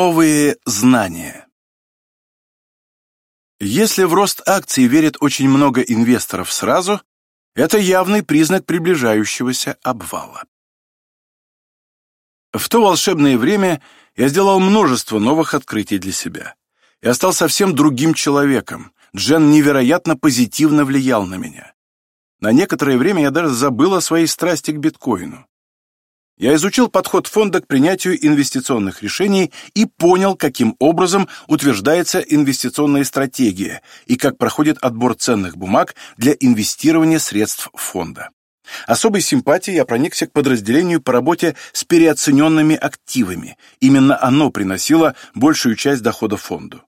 Новые знания. Если в рост акций верит очень много инвесторов сразу, это явный признак приближающегося обвала. В то волшебное время я сделал множество новых открытий для себя. Я стал совсем другим человеком. Джен невероятно позитивно влиял на меня. На некоторое время я даже забыл о своей страсти к биткоину. Я изучил подход фонда к принятию инвестиционных решений и понял, каким образом утверждается инвестиционная стратегия и как проходит отбор ценных бумаг для инвестирования средств фонда. Особой симпатией я проникся к подразделению по работе с переоцененными активами. Именно оно приносило большую часть дохода фонду.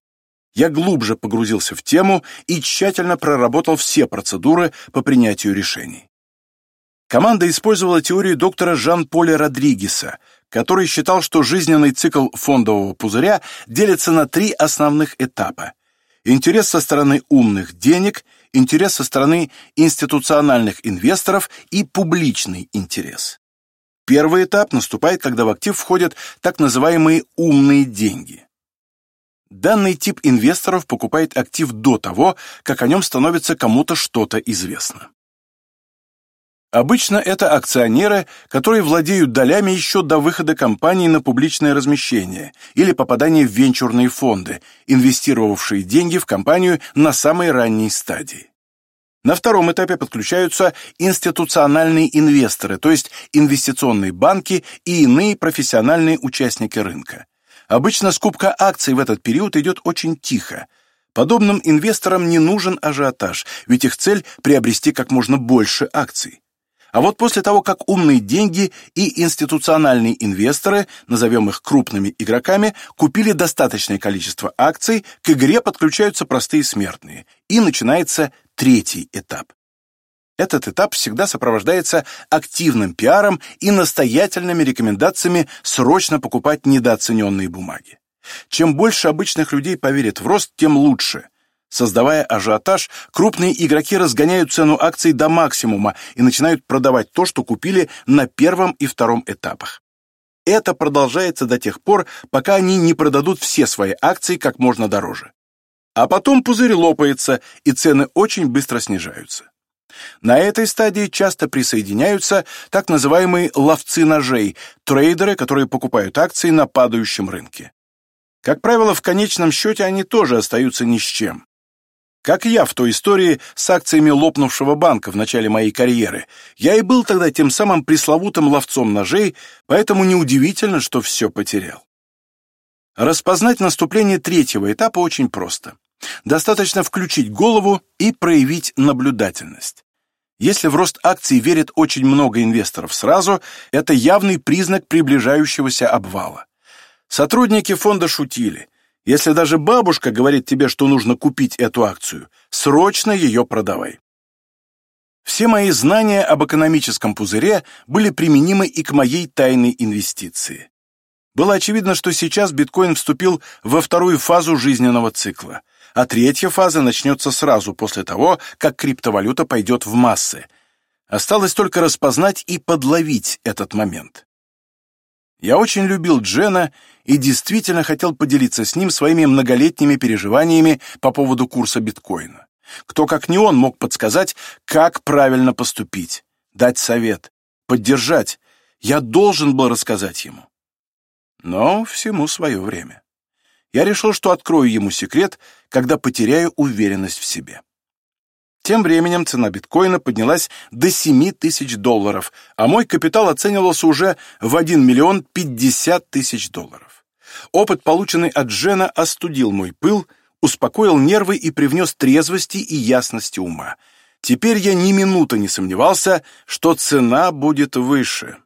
Я глубже погрузился в тему и тщательно проработал все процедуры по принятию решений. Команда использовала теорию доктора Жан-Поля Родригеса, который считал, что жизненный цикл фондового пузыря делится на три основных этапа. Интерес со стороны умных денег, интерес со стороны институциональных инвесторов и публичный интерес. Первый этап наступает, когда в актив входят так называемые умные деньги. Данный тип инвесторов покупает актив до того, как о нем становится кому-то что-то известно. Обычно это акционеры, которые владеют долями еще до выхода компании на публичное размещение или попадания в венчурные фонды, инвестировавшие деньги в компанию на самой ранней стадии. На втором этапе подключаются институциональные инвесторы, то есть инвестиционные банки и иные профессиональные участники рынка. Обычно скупка акций в этот период идет очень тихо. Подобным инвесторам не нужен ажиотаж, ведь их цель – приобрести как можно больше акций. А вот после того, как умные деньги и институциональные инвесторы, назовем их крупными игроками, купили достаточное количество акций, к игре подключаются простые смертные, и начинается третий этап. Этот этап всегда сопровождается активным пиаром и настоятельными рекомендациями срочно покупать недооцененные бумаги. Чем больше обычных людей поверит в рост, тем лучше – Создавая ажиотаж, крупные игроки разгоняют цену акций до максимума и начинают продавать то, что купили на первом и втором этапах. Это продолжается до тех пор, пока они не продадут все свои акции как можно дороже. А потом пузырь лопается, и цены очень быстро снижаются. На этой стадии часто присоединяются так называемые ловцы ножей, трейдеры, которые покупают акции на падающем рынке. Как правило, в конечном счете они тоже остаются ни с чем. Как я в той истории с акциями лопнувшего банка в начале моей карьеры. Я и был тогда тем самым пресловутым ловцом ножей, поэтому неудивительно, что все потерял. Распознать наступление третьего этапа очень просто. Достаточно включить голову и проявить наблюдательность. Если в рост акций верит очень много инвесторов сразу, это явный признак приближающегося обвала. Сотрудники фонда шутили. Если даже бабушка говорит тебе, что нужно купить эту акцию, срочно ее продавай. Все мои знания об экономическом пузыре были применимы и к моей тайной инвестиции. Было очевидно, что сейчас биткоин вступил во вторую фазу жизненного цикла, а третья фаза начнется сразу после того, как криптовалюта пойдет в массы. Осталось только распознать и подловить этот момент. Я очень любил Джена и действительно хотел поделиться с ним своими многолетними переживаниями по поводу курса биткоина. Кто, как не он, мог подсказать, как правильно поступить, дать совет, поддержать. Я должен был рассказать ему. Но всему свое время. Я решил, что открою ему секрет, когда потеряю уверенность в себе. Тем временем цена биткоина поднялась до 7 тысяч долларов, а мой капитал оценивался уже в 1 миллион 50 тысяч долларов. Опыт, полученный от Джена, остудил мой пыл, успокоил нервы и привнес трезвости и ясности ума. Теперь я ни минуты не сомневался, что цена будет выше.